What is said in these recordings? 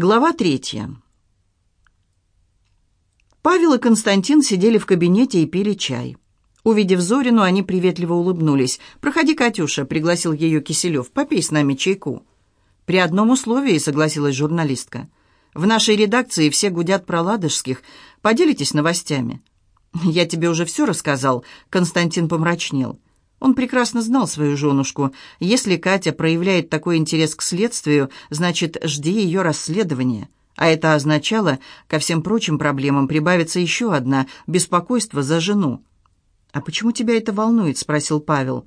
Глава третья. Павел и Константин сидели в кабинете и пили чай. Увидев Зорину, они приветливо улыбнулись. «Проходи, Катюша», — пригласил ее Киселев, — «попей с нами чайку». «При одном условии», — согласилась журналистка. «В нашей редакции все гудят про ладожских. Поделитесь новостями». «Я тебе уже все рассказал», — Константин помрачнел. Он прекрасно знал свою женушку. Если Катя проявляет такой интерес к следствию, значит, жди ее расследования. А это означало, ко всем прочим проблемам прибавится еще одна – беспокойство за жену. «А почему тебя это волнует?» – спросил Павел.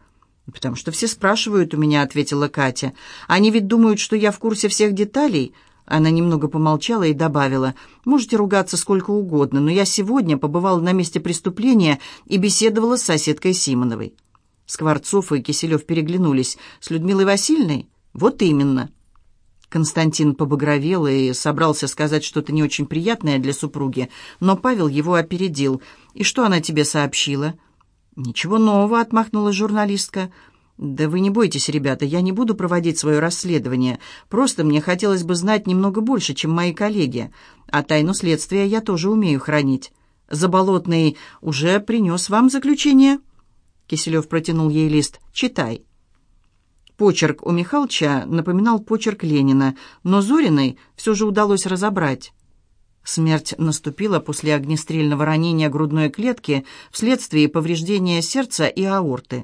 «Потому что все спрашивают у меня», – ответила Катя. «Они ведь думают, что я в курсе всех деталей». Она немного помолчала и добавила, «Можете ругаться сколько угодно, но я сегодня побывала на месте преступления и беседовала с соседкой Симоновой». Скворцов и Киселев переглянулись. «С Людмилой Васильевной?» «Вот именно». Константин побагровел и собрался сказать что-то не очень приятное для супруги, но Павел его опередил. «И что она тебе сообщила?» «Ничего нового», — отмахнулась журналистка. «Да вы не бойтесь, ребята, я не буду проводить свое расследование. Просто мне хотелось бы знать немного больше, чем мои коллеги. А тайну следствия я тоже умею хранить. Заболотный уже принес вам заключение?» Киселев протянул ей лист. «Читай». Почерк у Михалча напоминал почерк Ленина, но Зориной все же удалось разобрать. Смерть наступила после огнестрельного ранения грудной клетки вследствие повреждения сердца и аорты.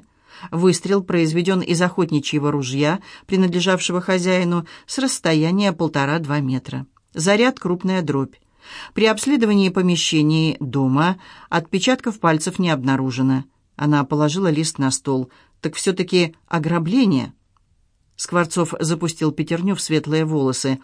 Выстрел произведен из охотничьего ружья, принадлежавшего хозяину, с расстояния полтора-два метра. Заряд – крупная дробь. При обследовании помещений дома отпечатков пальцев не обнаружено. Она положила лист на стол. «Так все-таки ограбление?» Скворцов запустил пятерню в светлые волосы.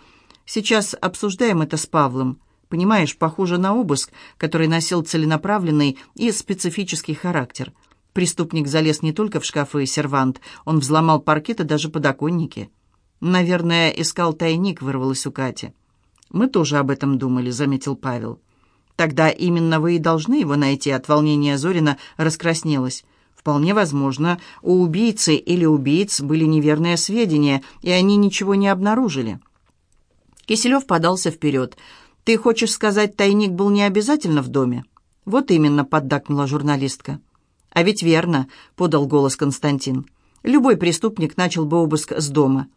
«Сейчас обсуждаем это с Павлом. Понимаешь, похоже на обыск, который носил целенаправленный и специфический характер. Преступник залез не только в шкафы и сервант, он взломал паркет и даже подоконники. Наверное, искал тайник, вырвалось у Кати. «Мы тоже об этом думали», — заметил Павел. Тогда именно вы и должны его найти. От волнения Зорина раскраснелась. Вполне возможно, у убийцы или убийц были неверные сведения, и они ничего не обнаружили. Киселев подался вперед. «Ты хочешь сказать, тайник был не обязательно в доме?» «Вот именно», — поддакнула журналистка. «А ведь верно», — подал голос Константин. «Любой преступник начал бы обыск с дома».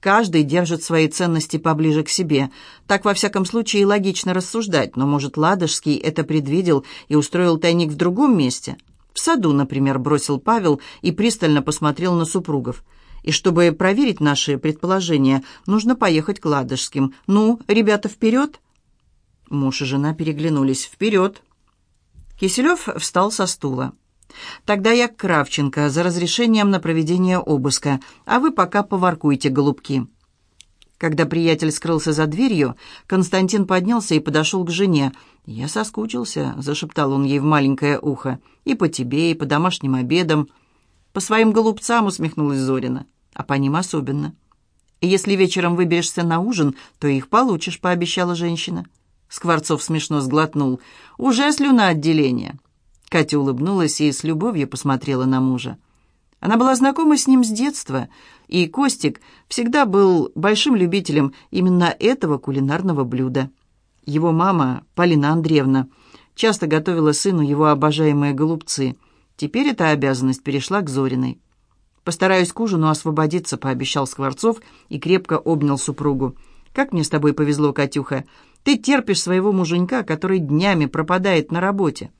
Каждый держит свои ценности поближе к себе. Так, во всяком случае, логично рассуждать, но, может, Ладожский это предвидел и устроил тайник в другом месте? В саду, например, бросил Павел и пристально посмотрел на супругов. И чтобы проверить наши предположения, нужно поехать к Ладожским. Ну, ребята, вперед!» Муж и жена переглянулись. «Вперед!» Киселев встал со стула. Тогда я к Кравченко за разрешением на проведение обыска, а вы пока поваркуйте, голубки». Когда приятель скрылся за дверью, Константин поднялся и подошел к жене. «Я соскучился», — зашептал он ей в маленькое ухо. «И по тебе, и по домашним обедам». «По своим голубцам», — усмехнулась Зорина. «А по ним особенно». «Если вечером выберешься на ужин, то их получишь», — пообещала женщина. Скворцов смешно сглотнул. «Уже слюна отделения. Катя улыбнулась и с любовью посмотрела на мужа. Она была знакома с ним с детства, и Костик всегда был большим любителем именно этого кулинарного блюда. Его мама, Полина Андреевна, часто готовила сыну его обожаемые голубцы. Теперь эта обязанность перешла к Зориной. «Постараюсь к ужину освободиться», — пообещал Скворцов и крепко обнял супругу. «Как мне с тобой повезло, Катюха. Ты терпишь своего муженька, который днями пропадает на работе».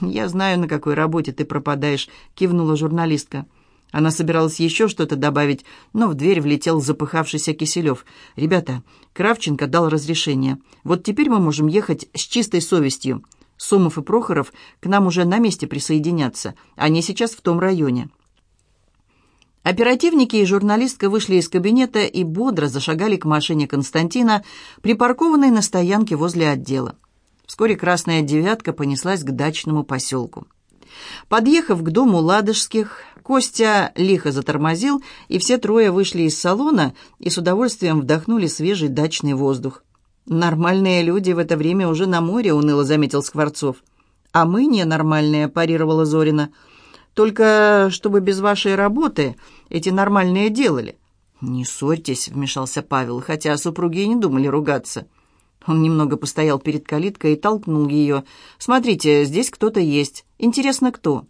«Я знаю, на какой работе ты пропадаешь», — кивнула журналистка. Она собиралась еще что-то добавить, но в дверь влетел запыхавшийся Киселев. «Ребята, Кравченко дал разрешение. Вот теперь мы можем ехать с чистой совестью. Сомов и Прохоров к нам уже на месте присоединятся. Они сейчас в том районе». Оперативники и журналистка вышли из кабинета и бодро зашагали к машине Константина, припаркованной на стоянке возле отдела. Вскоре красная девятка понеслась к дачному поселку. Подъехав к дому Ладожских, Костя лихо затормозил, и все трое вышли из салона и с удовольствием вдохнули свежий дачный воздух. «Нормальные люди в это время уже на море», — уныло заметил Скворцов. «А мы ненормальные», — парировала Зорина. «Только чтобы без вашей работы эти нормальные делали». «Не ссорьтесь», — вмешался Павел, хотя супруги и не думали ругаться. Он немного постоял перед калиткой и толкнул ее. «Смотрите, здесь кто-то есть. Интересно, кто?»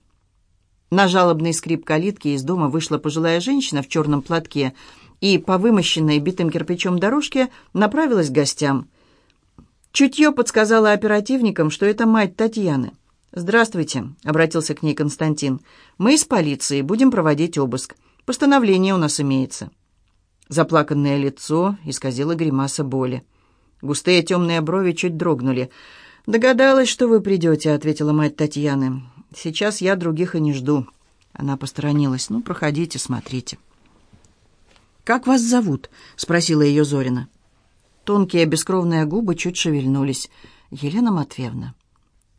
На жалобный скрип калитки из дома вышла пожилая женщина в черном платке и по вымощенной битым кирпичом дорожке направилась к гостям. Чутье подсказало оперативникам, что это мать Татьяны. «Здравствуйте», — обратился к ней Константин. «Мы из полиции, будем проводить обыск. Постановление у нас имеется». Заплаканное лицо исказило гримаса боли. Густые темные брови чуть дрогнули. «Догадалась, что вы придете», — ответила мать Татьяны. «Сейчас я других и не жду». Она посторонилась. «Ну, проходите, смотрите». «Как вас зовут?» — спросила ее Зорина. Тонкие бескровные губы чуть шевельнулись. «Елена Матвеевна».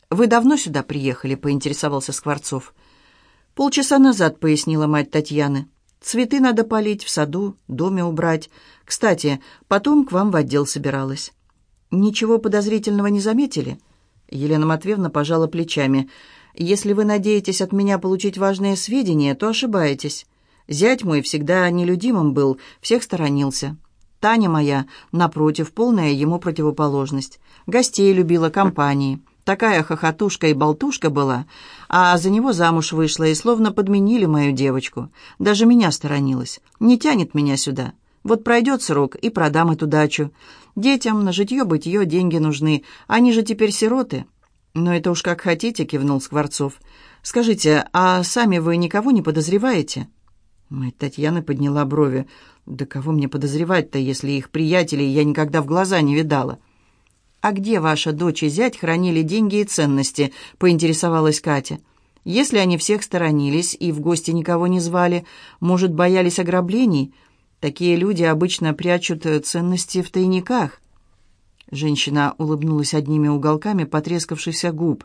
«Вы давно сюда приехали?» — поинтересовался Скворцов. «Полчаса назад», — пояснила мать Татьяны. «Цветы надо полить, в саду, доме убрать. Кстати, потом к вам в отдел собиралась». «Ничего подозрительного не заметили?» Елена Матвеевна пожала плечами. «Если вы надеетесь от меня получить важные сведения, то ошибаетесь. Зять мой всегда нелюдимым был, всех сторонился. Таня моя, напротив, полная ему противоположность. Гостей любила, компании. Такая хохотушка и болтушка была, а за него замуж вышла и словно подменили мою девочку. Даже меня сторонилась. Не тянет меня сюда. Вот пройдет срок, и продам эту дачу. Детям на житье-бытье деньги нужны. Они же теперь сироты. «Но это уж как хотите», — кивнул Скворцов. «Скажите, а сами вы никого не подозреваете?» Мать Татьяна подняла брови. «Да кого мне подозревать-то, если их приятелей я никогда в глаза не видала?» «А где ваша дочь и зять хранили деньги и ценности?» — поинтересовалась Катя. «Если они всех сторонились и в гости никого не звали, может, боялись ограблений? Такие люди обычно прячут ценности в тайниках». Женщина улыбнулась одними уголками потрескавшихся губ.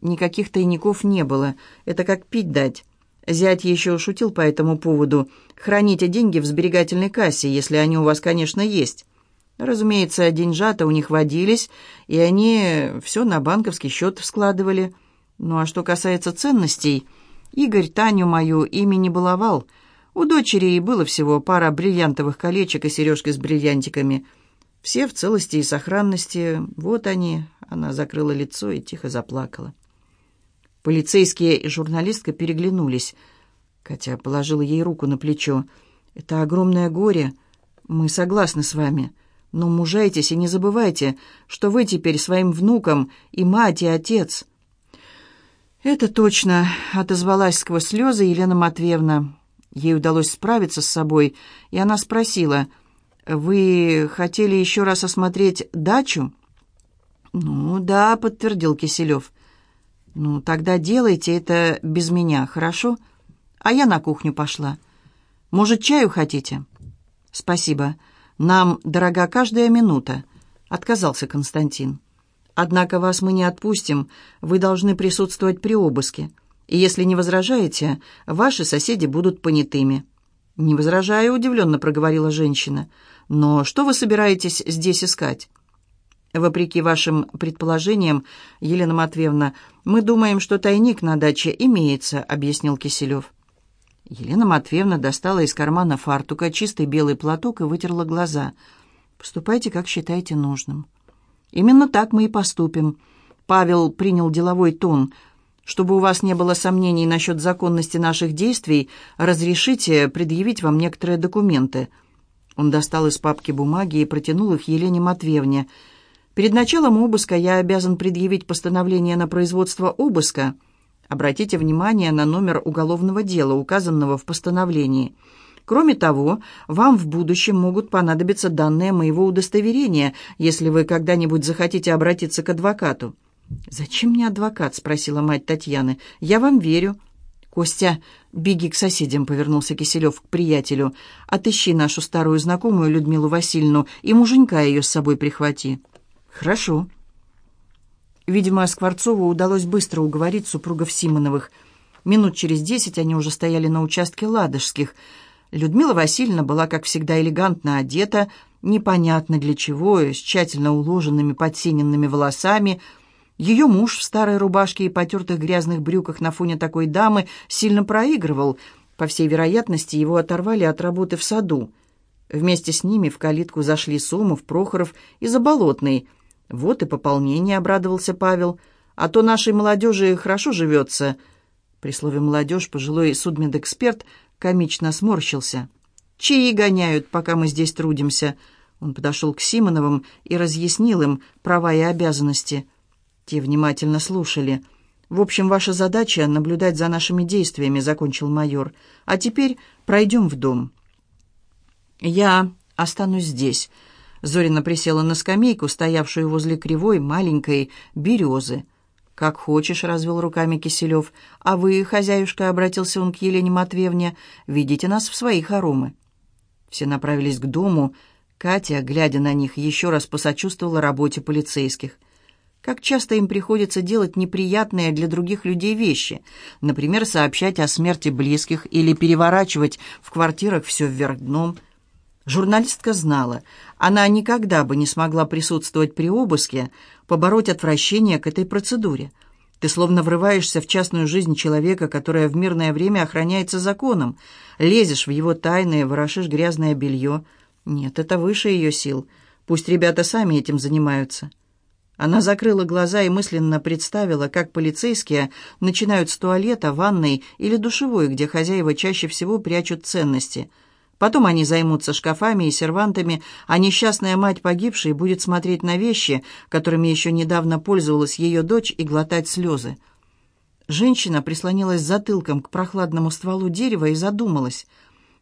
«Никаких тайников не было. Это как пить дать. Зять еще шутил по этому поводу. «Храните деньги в сберегательной кассе, если они у вас, конечно, есть». Разумеется, деньжата у них водились, и они все на банковский счет складывали. Ну а что касается ценностей, Игорь Таню мою ими не баловал. У дочери было всего пара бриллиантовых колечек и сережки с бриллиантиками. Все в целости и сохранности. Вот они. Она закрыла лицо и тихо заплакала. Полицейские и журналистка переглянулись. Катя положила ей руку на плечо. «Это огромное горе. Мы согласны с вами. Но мужайтесь и не забывайте, что вы теперь своим внукам и мать, и отец». «Это точно», — отозвалась сквозь слезы Елена Матвеевна. Ей удалось справиться с собой, и она спросила, «Вы хотели еще раз осмотреть дачу?» «Ну да», — подтвердил Киселев. «Ну, тогда делайте это без меня, хорошо? А я на кухню пошла. Может, чаю хотите?» «Спасибо. Нам дорога каждая минута», — отказался Константин. «Однако вас мы не отпустим. Вы должны присутствовать при обыске. И если не возражаете, ваши соседи будут понятыми». «Не возражаю», — удивленно проговорила женщина. «Но что вы собираетесь здесь искать?» Вопреки вашим предположениям, Елена Матвеевна, мы думаем, что тайник на даче имеется, объяснил Киселев. Елена Матвеевна достала из кармана фартука чистый белый платок и вытерла глаза. «Поступайте, как считаете нужным». «Именно так мы и поступим». Павел принял деловой тон. «Чтобы у вас не было сомнений насчет законности наших действий, разрешите предъявить вам некоторые документы». Он достал из папки бумаги и протянул их Елене Матвеевне – Перед началом обыска я обязан предъявить постановление на производство обыска. Обратите внимание на номер уголовного дела, указанного в постановлении. Кроме того, вам в будущем могут понадобиться данные моего удостоверения, если вы когда-нибудь захотите обратиться к адвокату». «Зачем мне адвокат?» — спросила мать Татьяны. «Я вам верю». «Костя, беги к соседям», — повернулся Киселев к приятелю. «Отыщи нашу старую знакомую Людмилу Васильевну и муженька ее с собой прихвати». «Хорошо». Видимо, Скворцову удалось быстро уговорить супругов Симоновых. Минут через десять они уже стояли на участке Ладожских. Людмила Васильевна была, как всегда, элегантно одета, непонятно для чего, с тщательно уложенными подсиненными волосами. Ее муж в старой рубашке и потертых грязных брюках на фоне такой дамы сильно проигрывал. По всей вероятности, его оторвали от работы в саду. Вместе с ними в калитку зашли Сомов, Прохоров и Заболотный. «Вот и пополнение», — обрадовался Павел. «А то нашей молодежи хорошо живется». При слове «молодежь» пожилой судмедэксперт комично сморщился. «Чаи гоняют, пока мы здесь трудимся». Он подошел к Симоновым и разъяснил им права и обязанности. Те внимательно слушали. «В общем, ваша задача — наблюдать за нашими действиями», — закончил майор. «А теперь пройдем в дом». «Я останусь здесь». Зорина присела на скамейку, стоявшую возле кривой маленькой березы. «Как хочешь», — развел руками Киселев. «А вы, хозяюшка», — обратился он к Елене Матвеевне, — «видите нас в свои хоромы». Все направились к дому. Катя, глядя на них, еще раз посочувствовала работе полицейских. Как часто им приходится делать неприятные для других людей вещи, например, сообщать о смерти близких или переворачивать в квартирах все вверх дном – Журналистка знала, она никогда бы не смогла присутствовать при обыске, побороть отвращение к этой процедуре. Ты словно врываешься в частную жизнь человека, которая в мирное время охраняется законом, лезешь в его тайны, ворошишь грязное белье. Нет, это выше ее сил. Пусть ребята сами этим занимаются. Она закрыла глаза и мысленно представила, как полицейские начинают с туалета, ванной или душевой, где хозяева чаще всего прячут ценности – Потом они займутся шкафами и сервантами, а несчастная мать погибшей будет смотреть на вещи, которыми еще недавно пользовалась ее дочь, и глотать слезы. Женщина прислонилась затылком к прохладному стволу дерева и задумалась.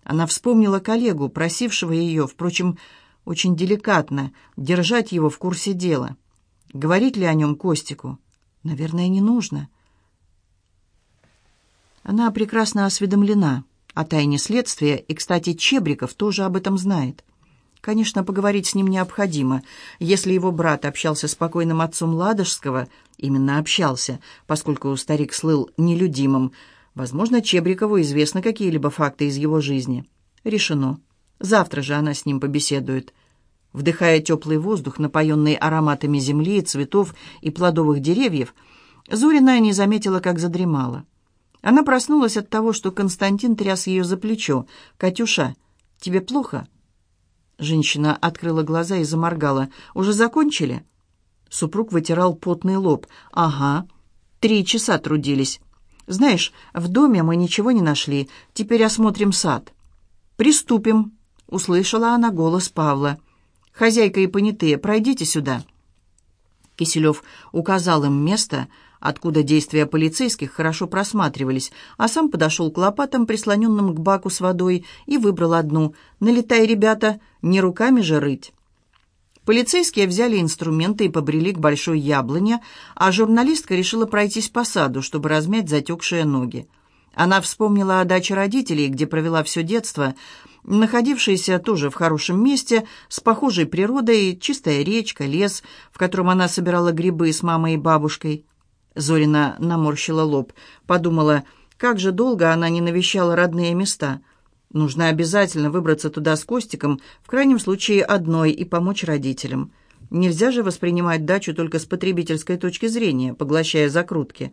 Она вспомнила коллегу, просившего ее, впрочем, очень деликатно, держать его в курсе дела. Говорить ли о нем Костику? Наверное, не нужно. Она прекрасно осведомлена о тайне следствия, и, кстати, Чебриков тоже об этом знает. Конечно, поговорить с ним необходимо. Если его брат общался с покойным отцом Ладожского, именно общался, поскольку старик слыл нелюдимым, возможно, Чебрикову известны какие-либо факты из его жизни. Решено. Завтра же она с ним побеседует. Вдыхая теплый воздух, напоенный ароматами земли, цветов и плодовых деревьев, Зорина не заметила, как задремала. Она проснулась от того, что Константин тряс ее за плечо. «Катюша, тебе плохо?» Женщина открыла глаза и заморгала. «Уже закончили?» Супруг вытирал потный лоб. «Ага. Три часа трудились. Знаешь, в доме мы ничего не нашли. Теперь осмотрим сад». «Приступим», — услышала она голос Павла. «Хозяйка и понятые, пройдите сюда». Киселев указал им место, — откуда действия полицейских хорошо просматривались, а сам подошел к лопатам, прислоненным к баку с водой, и выбрал одну. «Налетай, ребята, не руками же рыть». Полицейские взяли инструменты и побрели к большой яблоне, а журналистка решила пройтись по саду, чтобы размять затекшие ноги. Она вспомнила о даче родителей, где провела все детство, находившейся тоже в хорошем месте, с похожей природой, чистая речка, лес, в котором она собирала грибы с мамой и бабушкой. Зорина наморщила лоб, подумала, как же долго она не навещала родные места. Нужно обязательно выбраться туда с Костиком, в крайнем случае одной, и помочь родителям. Нельзя же воспринимать дачу только с потребительской точки зрения, поглощая закрутки.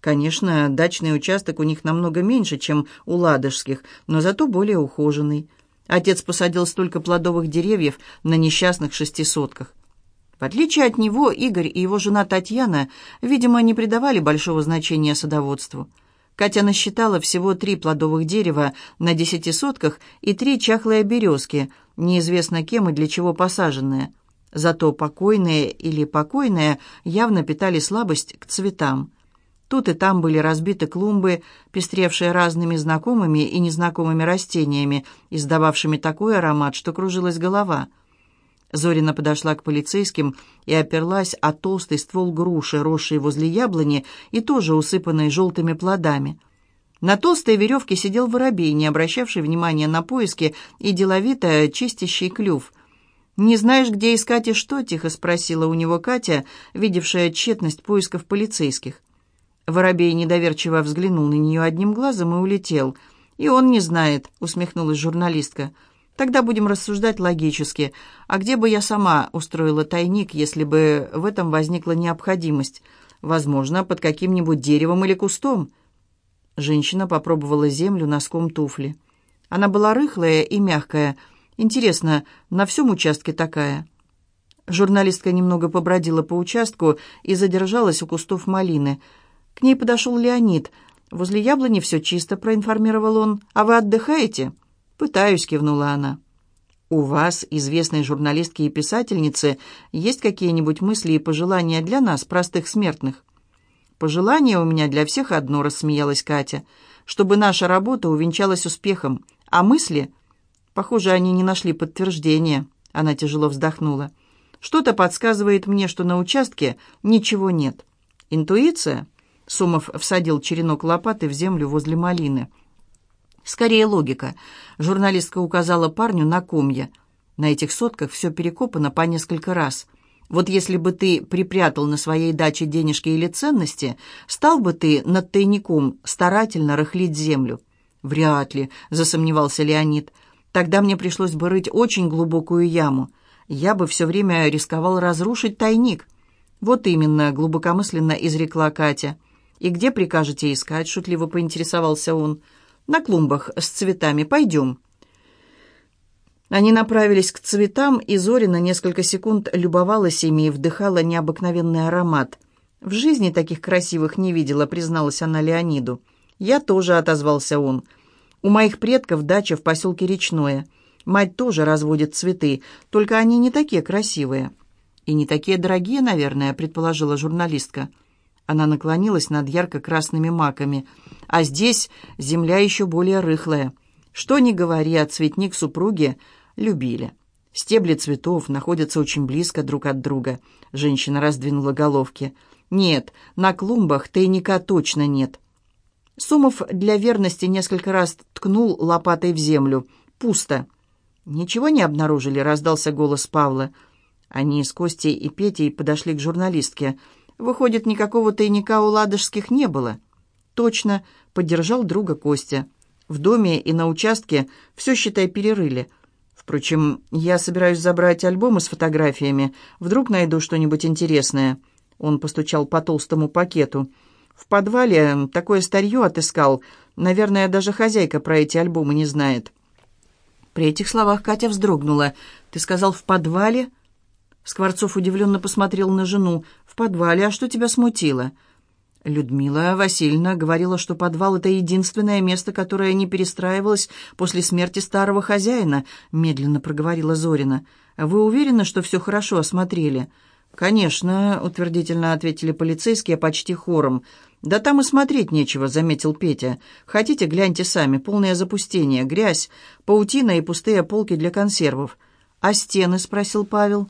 Конечно, дачный участок у них намного меньше, чем у ладожских, но зато более ухоженный. Отец посадил столько плодовых деревьев на несчастных шестисотках. В отличие от него, Игорь и его жена Татьяна, видимо, не придавали большого значения садоводству. Катя насчитала всего три плодовых дерева на десяти сотках и три чахлые березки, неизвестно кем и для чего посаженные. Зато покойные или покойные явно питали слабость к цветам. Тут и там были разбиты клумбы, пестревшие разными знакомыми и незнакомыми растениями, издававшими такой аромат, что кружилась голова – Зорина подошла к полицейским и оперлась о толстый ствол груши, росшей возле яблони и тоже усыпанной желтыми плодами. На толстой веревке сидел воробей, не обращавший внимания на поиски и деловито чистящий клюв. «Не знаешь, где искать и что?» — тихо спросила у него Катя, видевшая тщетность поисков полицейских. Воробей недоверчиво взглянул на нее одним глазом и улетел. «И он не знает», — усмехнулась журналистка. Тогда будем рассуждать логически. А где бы я сама устроила тайник, если бы в этом возникла необходимость? Возможно, под каким-нибудь деревом или кустом. Женщина попробовала землю носком туфли. Она была рыхлая и мягкая. Интересно, на всем участке такая?» Журналистка немного побродила по участку и задержалась у кустов малины. К ней подошел Леонид. «Возле яблони все чисто», — проинформировал он. «А вы отдыхаете?» «Пытаюсь», — кивнула она. «У вас, известной журналистки и писательницы, есть какие-нибудь мысли и пожелания для нас, простых смертных?» «Пожелание у меня для всех одно», — рассмеялась Катя. «Чтобы наша работа увенчалась успехом. А мысли...» «Похоже, они не нашли подтверждения». Она тяжело вздохнула. Что-то подсказывает мне, что на участке ничего нет. Интуиция? Сумов всадил черенок лопаты в землю возле малины. Скорее логика. Журналистка указала парню на комья. На этих сотках все перекопано по несколько раз. Вот если бы ты припрятал на своей даче денежки или ценности, стал бы ты над тайником старательно рыхлить землю? Вряд ли, засомневался Леонид. Тогда мне пришлось бы рыть очень глубокую яму я бы все время рисковал разрушить тайник. Вот именно, глубокомысленно изрекла Катя. И где прикажете искать? шутливо поинтересовался он. На клумбах с цветами. Пойдем. Они направились к цветам, и Зорина несколько секунд любовалась ими и вдыхала необыкновенный аромат. «В жизни таких красивых не видела», — призналась она Леониду. «Я тоже», — отозвался он. «У моих предков дача в поселке Речное. Мать тоже разводит цветы, только они не такие красивые. И не такие дорогие, наверное, предположила журналистка. Она наклонилась над ярко-красными маками. А здесь земля еще более рыхлая. Что ни говори, а цветник супруги любили. Стебли цветов находятся очень близко друг от друга. Женщина раздвинула головки. Нет, на клумбах тайника точно нет. Сумов для верности несколько раз ткнул лопатой в землю. Пусто. «Ничего не обнаружили?» — раздался голос Павла. Они с Костей и Петей подошли к журналистке. «Выходит, никакого тайника у ладожских не было?» «Точно», — поддержал друга Костя. «В доме и на участке все, считай, перерыли. Впрочем, я собираюсь забрать альбомы с фотографиями. Вдруг найду что-нибудь интересное». Он постучал по толстому пакету. «В подвале такое старье отыскал. Наверное, даже хозяйка про эти альбомы не знает». При этих словах Катя вздрогнула. «Ты сказал, в подвале?» Скворцов удивленно посмотрел на жену. «В подвале? А что тебя смутило?» Людмила Васильевна говорила, что подвал — это единственное место, которое не перестраивалось после смерти старого хозяина, медленно проговорила Зорина. «Вы уверены, что все хорошо осмотрели?» «Конечно», — утвердительно ответили полицейские почти хором. «Да там и смотреть нечего», — заметил Петя. «Хотите, гляньте сами. Полное запустение, грязь, паутина и пустые полки для консервов». «А стены?» — спросил Павел.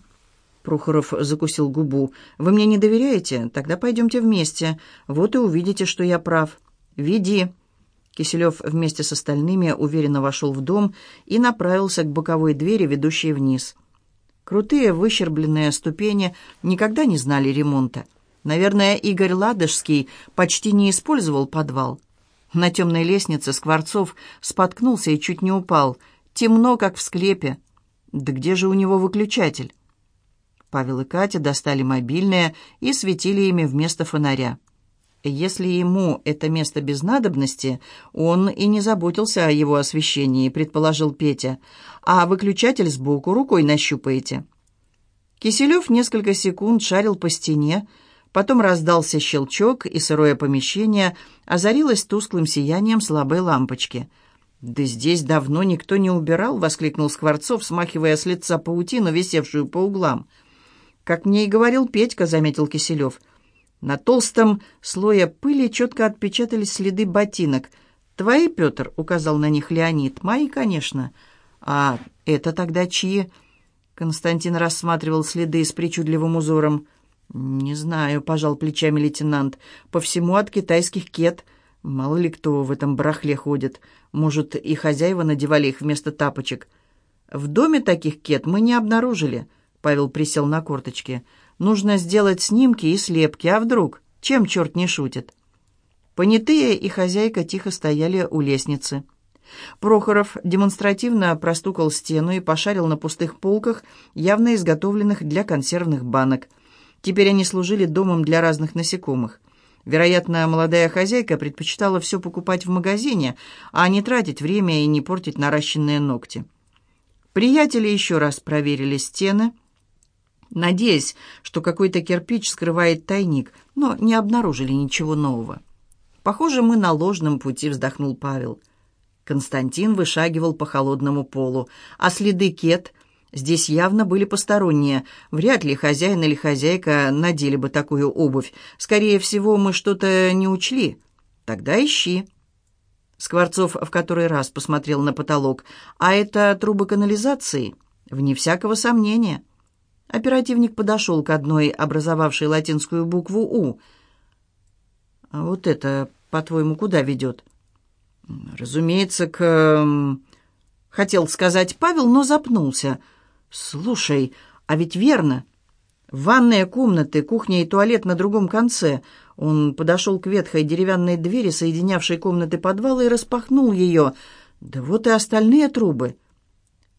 Прохоров закусил губу. «Вы мне не доверяете? Тогда пойдемте вместе. Вот и увидите, что я прав». «Веди». Киселев вместе с остальными уверенно вошел в дом и направился к боковой двери, ведущей вниз. Крутые выщербленные ступени никогда не знали ремонта. Наверное, Игорь Ладожский почти не использовал подвал. На темной лестнице Скворцов споткнулся и чуть не упал. Темно, как в склепе. Да где же у него выключатель? Павел и Катя достали мобильные и светили ими вместо фонаря. Если ему это место без надобности, он и не заботился о его освещении, предположил Петя. А выключатель сбоку рукой нащупаете. Киселев несколько секунд шарил по стене, потом раздался щелчок, и сырое помещение озарилось тусклым сиянием слабой лампочки. «Да здесь давно никто не убирал!» — воскликнул Скворцов, смахивая с лица паутину, висевшую по углам. «Как мне и говорил Петька», — заметил Киселев, — на толстом слое пыли четко отпечатались следы ботинок. «Твои, Петр?» — указал на них Леонид. «Мои, конечно». «А это тогда чьи?» Константин рассматривал следы с причудливым узором. «Не знаю», — пожал плечами лейтенант. «По всему от китайских кет. Мало ли кто в этом барахле ходит. Может, и хозяева надевали их вместо тапочек». «В доме таких кет мы не обнаружили», — Павел присел на корточки. Нужно сделать снимки и слепки, а вдруг? Чем черт не шутит? Понятые и хозяйка тихо стояли у лестницы. Прохоров демонстративно простукал стену и пошарил на пустых полках, явно изготовленных для консервных банок. Теперь они служили домом для разных насекомых. Вероятно, молодая хозяйка предпочитала все покупать в магазине, а не тратить время и не портить наращенные ногти. Приятели еще раз проверили стены, надеясь, что какой-то кирпич скрывает тайник, но не обнаружили ничего нового. «Похоже, мы на ложном пути», — вздохнул Павел. Константин вышагивал по холодному полу, а следы кет здесь явно были посторонние. Вряд ли хозяин или хозяйка надели бы такую обувь. Скорее всего, мы что-то не учли. Тогда ищи. Скворцов в который раз посмотрел на потолок. «А это трубы канализации?» «Вне всякого сомнения». Оперативник подошел к одной, образовавшей латинскую букву «У». «А вот это, по-твоему, куда ведет?» «Разумеется, к...» Хотел сказать Павел, но запнулся. «Слушай, а ведь верно. Ванная комнаты, кухня и туалет на другом конце. Он подошел к ветхой деревянной двери, соединявшей комнаты подвала, и распахнул ее. Да вот и остальные трубы.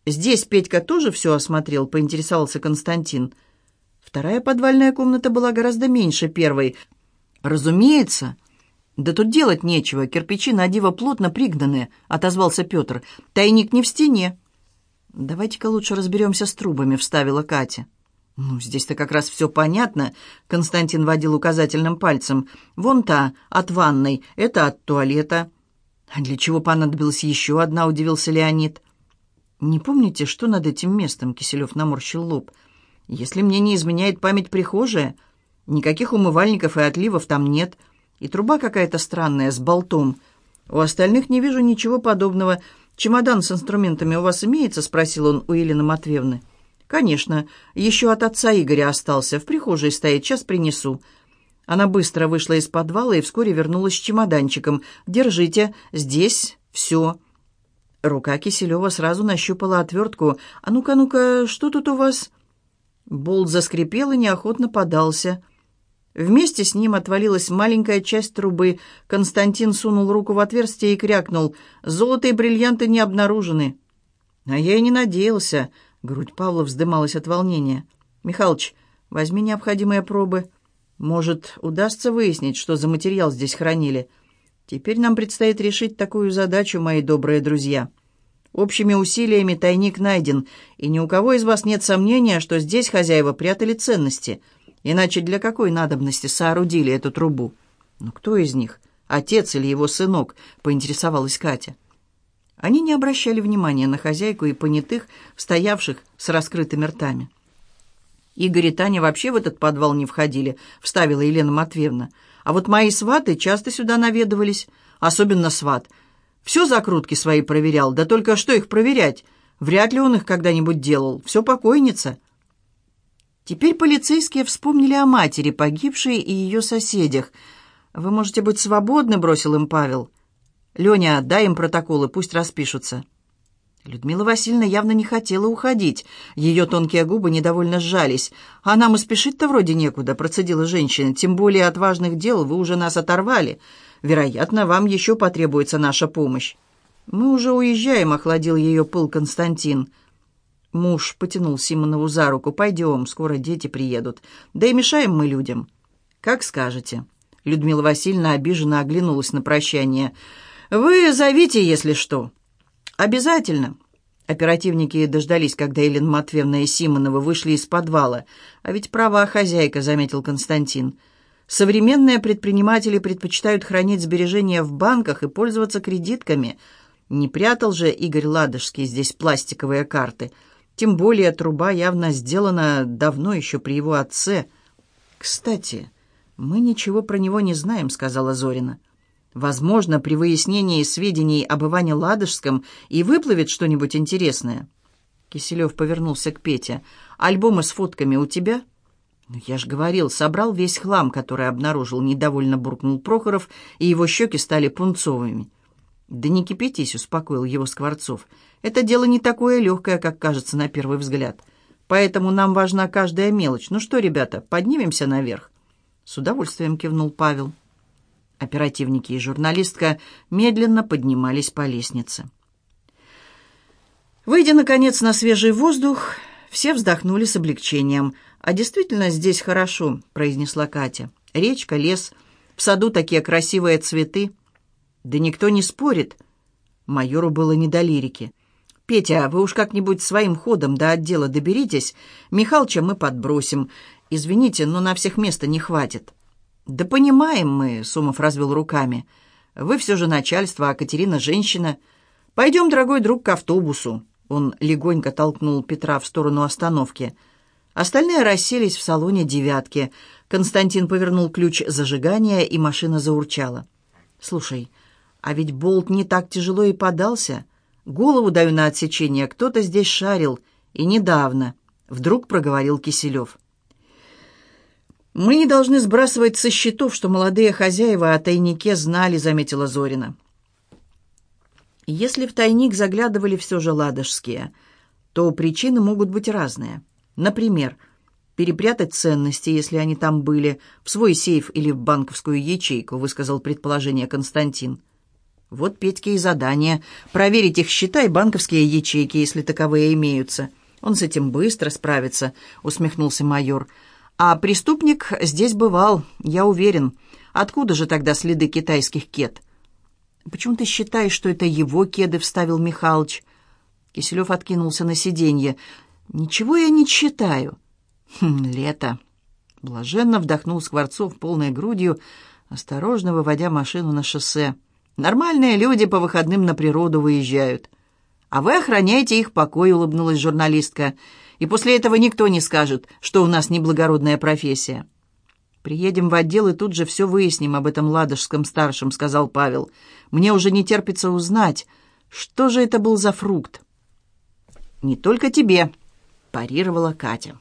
«Здесь Петька тоже все осмотрел?» — поинтересовался Константин. Вторая подвальная комната была гораздо меньше первой. «Разумеется». «Да тут делать нечего, кирпичи на диво плотно пригнаны», — отозвался Петр. «Тайник не в стене». «Давайте-ка лучше разберемся с трубами», — вставила Катя. «Ну, здесь-то как раз все понятно», — Константин водил указательным пальцем. «Вон та, от ванной, это от туалета». «А для чего понадобилась еще одна?» — удивился Леонид. «Не помните, что над этим местом?» — Киселев наморщил лоб. «Если мне не изменяет память прихожая, никаких умывальников и отливов там нет, и труба какая-то странная, с болтом. У остальных не вижу ничего подобного. Чемодан с инструментами у вас имеется?» — спросил он у Елены Матвеевны. «Конечно. Еще от отца Игоря остался. В прихожей стоит. Сейчас принесу». Она быстро вышла из подвала и вскоре вернулась с чемоданчиком. «Держите. Здесь все». Рука Киселева сразу нащупала отвертку. «А ну-ка, ну-ка, что тут у вас?» Болт заскрипел и неохотно подался. Вместе с ним отвалилась маленькая часть трубы. Константин сунул руку в отверстие и крякнул. «Золото и бриллианты не обнаружены». «А я и не надеялся», Грудь Павла вздымалась от волнения. «Михалыч, возьми необходимые пробы. Может, удастся выяснить, что за материал здесь хранили. Теперь нам предстоит решить такую задачу, мои добрые друзья. Общими усилиями тайник найден, и ни у кого из вас нет сомнения, что здесь хозяева прятали ценности. Иначе для какой надобности соорудили эту трубу? Ну, кто из них? Отец или его сынок?» — поинтересовалась Катя. Они не обращали внимания на хозяйку и понятых, стоявших с раскрытыми ртами. «Игорь и Таня вообще в этот подвал не входили», — вставила Елена Матвеевна. «А вот мои сваты часто сюда наведывались, особенно сват. Все закрутки свои проверял, да только что их проверять? Вряд ли он их когда-нибудь делал. Все покойница». Теперь полицейские вспомнили о матери, погибшей, и ее соседях. «Вы можете быть свободны», — бросил им Павел. «Леня, дай им протоколы, пусть распишутся». Людмила Васильевна явно не хотела уходить. Ее тонкие губы недовольно сжались. «А нам и спешить-то вроде некуда», — процедила женщина. «Тем более от важных дел вы уже нас оторвали. Вероятно, вам еще потребуется наша помощь». «Мы уже уезжаем», — охладил ее пыл Константин. Муж потянул Симонову за руку. «Пойдем, скоро дети приедут. Да и мешаем мы людям». «Как скажете». Людмила Васильевна обиженно оглянулась на прощание. «Вы зовите, если что». «Обязательно». Оперативники дождались, когда Елена Матвеевна и Симонова вышли из подвала. «А ведь права хозяйка», — заметил Константин. «Современные предприниматели предпочитают хранить сбережения в банках и пользоваться кредитками. Не прятал же Игорь Ладожский здесь пластиковые карты. Тем более труба явно сделана давно еще при его отце. Кстати, мы ничего про него не знаем», — сказала Зорина. Возможно, при выяснении сведений об Иване Ладожском и выплывет что-нибудь интересное. Киселев повернулся к Пете. «Альбомы с фотками у тебя?» «Ну, я ж говорил, собрал весь хлам, который обнаружил», — недовольно буркнул Прохоров, и его щеки стали пунцовыми. «Да не кипятись», — успокоил его Скворцов. «Это дело не такое легкое, как кажется на первый взгляд. Поэтому нам важна каждая мелочь. Ну что, ребята, поднимемся наверх?» С удовольствием кивнул Павел. Оперативники и журналистка медленно поднимались по лестнице. Выйдя, наконец, на свежий воздух, все вздохнули с облегчением. «А действительно здесь хорошо», — произнесла Катя. «Речка, лес, в саду такие красивые цветы». «Да никто не спорит». Майору было не до лирики. «Петя, вы уж как-нибудь своим ходом до отдела доберитесь. Михалыча мы подбросим. Извините, но на всех места не хватит». «Да понимаем мы», — Сумов развел руками. «Вы все же начальство, а Катерина — женщина. Пойдем, дорогой друг, к автобусу». Он легонько толкнул Петра в сторону остановки. Остальные расселись в салоне «девятки». Константин повернул ключ зажигания, и машина заурчала. «Слушай, а ведь болт не так тяжело и подался. Голову даю на отсечение, кто-то здесь шарил. И недавно», — вдруг проговорил Киселев. «Мы не должны сбрасывать со счетов, что молодые хозяева о тайнике знали», — заметила Зорина. Если в тайник заглядывали все же ладожские, то причины могут быть разные. Например, перепрятать ценности, если они там были, в свой сейф или в банковскую ячейку, высказал предположение Константин. Вот Петьке и задание – проверить их счета и банковские ячейки, если таковые имеются. Он с этим быстро справится, усмехнулся майор. А преступник здесь бывал, я уверен. Откуда же тогда следы китайских кет? «Почему ты считаешь, что это его кеды?» — вставил Михалыч. Киселев откинулся на сиденье. «Ничего я не читаю». Хм, «Лето». Блаженно вдохнул Скворцов полной грудью, осторожно выводя машину на шоссе. «Нормальные люди по выходным на природу выезжают». «А вы охраняете их покой», — улыбнулась журналистка. «И после этого никто не скажет, что у нас неблагородная профессия». «Приедем в отдел и тут же все выясним об этом ладожском старшем», — сказал Павел. «Мне уже не терпится узнать, что же это был за фрукт». «Не только тебе», — парировала Катя.